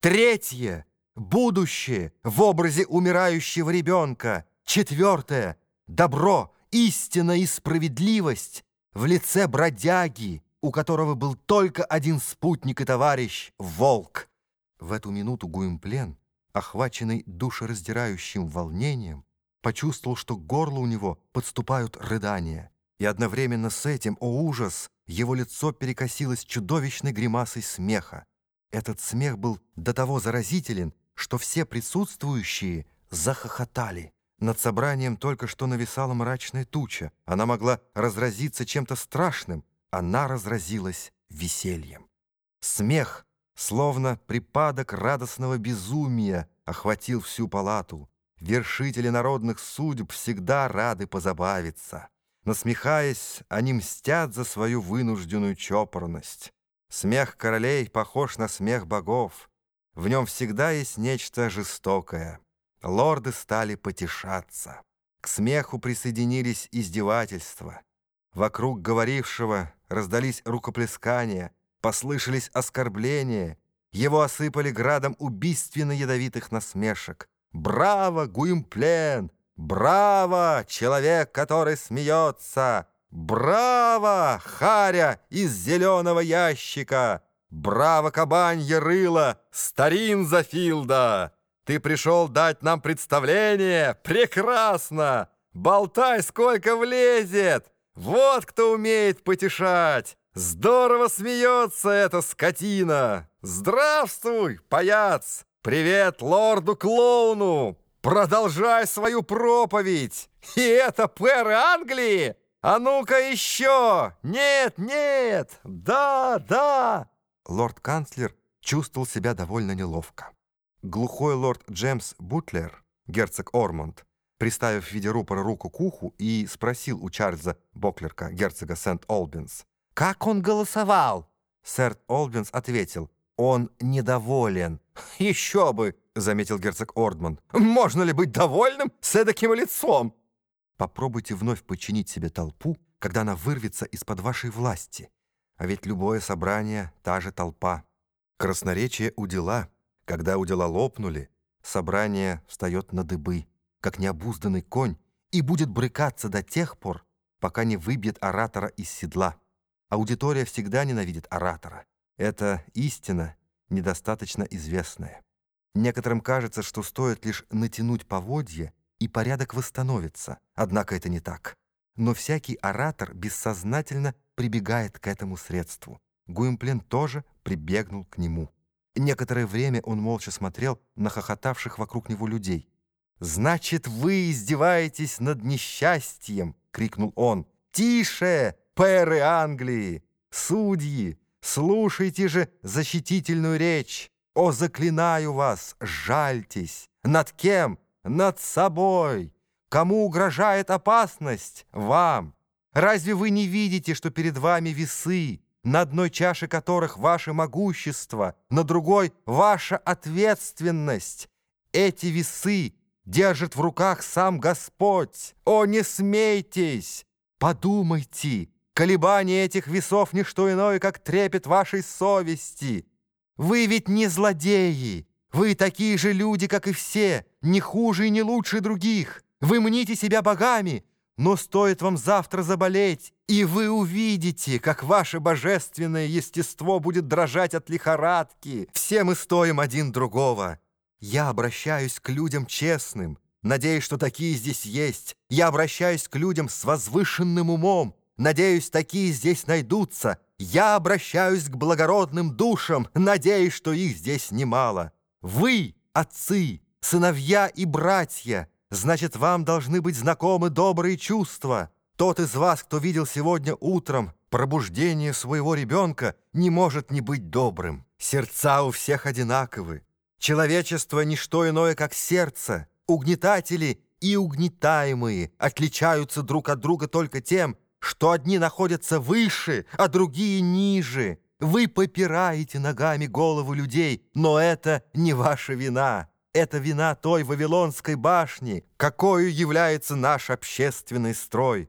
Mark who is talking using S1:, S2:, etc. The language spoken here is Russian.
S1: Третье — будущее в образе умирающего ребенка. Четвертое — добро, истина и справедливость в лице бродяги, у которого был только один спутник и товарищ — волк. В эту минуту Гуимплен, охваченный душераздирающим волнением, почувствовал, что к горлу у него подступают рыдания. И одновременно с этим, о ужас, его лицо перекосилось чудовищной гримасой смеха. Этот смех был до того заразителен, что все присутствующие захохотали. Над собранием только что нависала мрачная туча. Она могла разразиться чем-то страшным. Она разразилась весельем. Смех, словно припадок радостного безумия, охватил всю палату. Вершители народных судеб всегда рады позабавиться. Насмехаясь, они мстят за свою вынужденную чопорность. Смех королей похож на смех богов. В нем всегда есть нечто жестокое. Лорды стали потешаться. К смеху присоединились издевательства. Вокруг говорившего раздались рукоплескания, послышались оскорбления. Его осыпали градом убийственно ядовитых насмешек. «Браво, Гуимплен! Браво, человек, который смеется! Браво, Харя из зеленого ящика! Браво, кабанье рыло, старин Зафилда! Ты пришел дать нам представление? Прекрасно! Болтай, сколько влезет! Вот кто умеет потешать! Здорово смеется эта скотина! Здравствуй, паяц! Привет лорду-клоуну! Продолжай свою проповедь! И это пэр Англии! А ну-ка еще! Нет, нет! Да, да!» Лорд-канцлер чувствовал себя довольно неловко. Глухой лорд Джеймс Бутлер, герцог Ормонд, приставив в виде рупора руку к уху и спросил у Чарльза Боклерка, герцога Сент-Олбинс, «Как он голосовал?» Сэр Олбинс ответил, «Он недоволен». «Еще бы!» — заметил герцог Ордман. «Можно ли быть довольным с эдаким лицом?» Попробуйте вновь подчинить себе толпу, когда она вырвется из-под вашей власти. А ведь любое собрание — та же толпа. Красноречие у дела. Когда у дела лопнули, собрание встает на дыбы, как необузданный конь, и будет брыкаться до тех пор, пока не выбьет оратора из седла. Аудитория всегда ненавидит оратора. Это истина, недостаточно известная. Некоторым кажется, что стоит лишь натянуть поводья, и порядок восстановится. Однако это не так. Но всякий оратор бессознательно прибегает к этому средству. Гуимплен тоже прибегнул к нему. Некоторое время он молча смотрел на хохотавших вокруг него людей. «Значит, вы издеваетесь над несчастьем!» — крикнул он. «Тише, пэры Англии! Судьи, слушайте же защитительную речь! О, заклинаю вас, жальтесь! Над кем? Над собой! Кому угрожает опасность? Вам! Разве вы не видите, что перед вами весы, на одной чаше которых ваше могущество, на другой — ваша ответственность. Эти весы держит в руках сам Господь. О, не смейтесь! Подумайте, колебание этих весов — не что иное, как трепет вашей совести. Вы ведь не злодеи, вы такие же люди, как и все, не хуже и не лучше других. Вы мните себя богами, но стоит вам завтра заболеть, и вы увидите, как ваше божественное естество будет дрожать от лихорадки. Все мы стоим один другого. Я обращаюсь к людям честным, надеюсь, что такие здесь есть. Я обращаюсь к людям с возвышенным умом, надеюсь, такие здесь найдутся. Я обращаюсь к благородным душам, надеюсь, что их здесь немало. Вы, отцы, сыновья и братья, Значит, вам должны быть знакомы добрые чувства. Тот из вас, кто видел сегодня утром пробуждение своего ребенка, не может не быть добрым. Сердца у всех одинаковы. Человечество — ничто иное, как сердце. Угнетатели и угнетаемые отличаются друг от друга только тем, что одни находятся выше, а другие ниже. Вы попираете ногами голову людей, но это не ваша вина. Это вина той Вавилонской башни, какой является наш общественный строй.